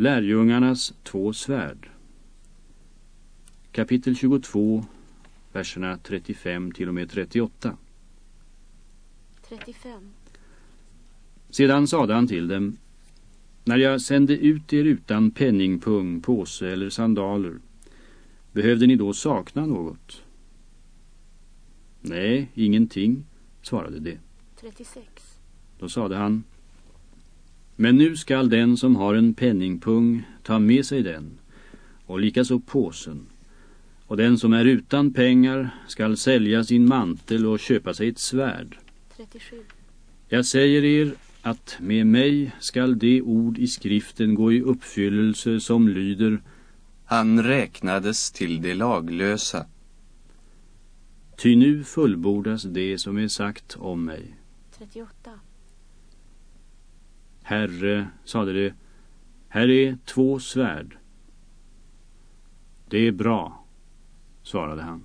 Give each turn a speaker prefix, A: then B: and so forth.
A: Lärjungarnas två svärd. Kapitel 22, verserna 35 till och med 38.
B: 35.
A: Sedan sade han till dem, när jag sände ut er utan penningpung, påse eller sandaler, behövde ni då sakna något? Nej, ingenting, svarade de.
B: 36.
A: Då sade han, men nu skall den som har en penningpung ta med sig den, och likaså påsen. Och den som är utan pengar skall sälja sin mantel och köpa sig ett svärd.
B: 37.
A: Jag säger er att med mig skall det ord i skriften gå i uppfyllelse som lyder
C: Han räknades till de laglösa.
A: Ty nu fullbordas det som är sagt om mig.
B: 38.
A: Herre, sade det, här är två svärd. Det är bra, svarade han.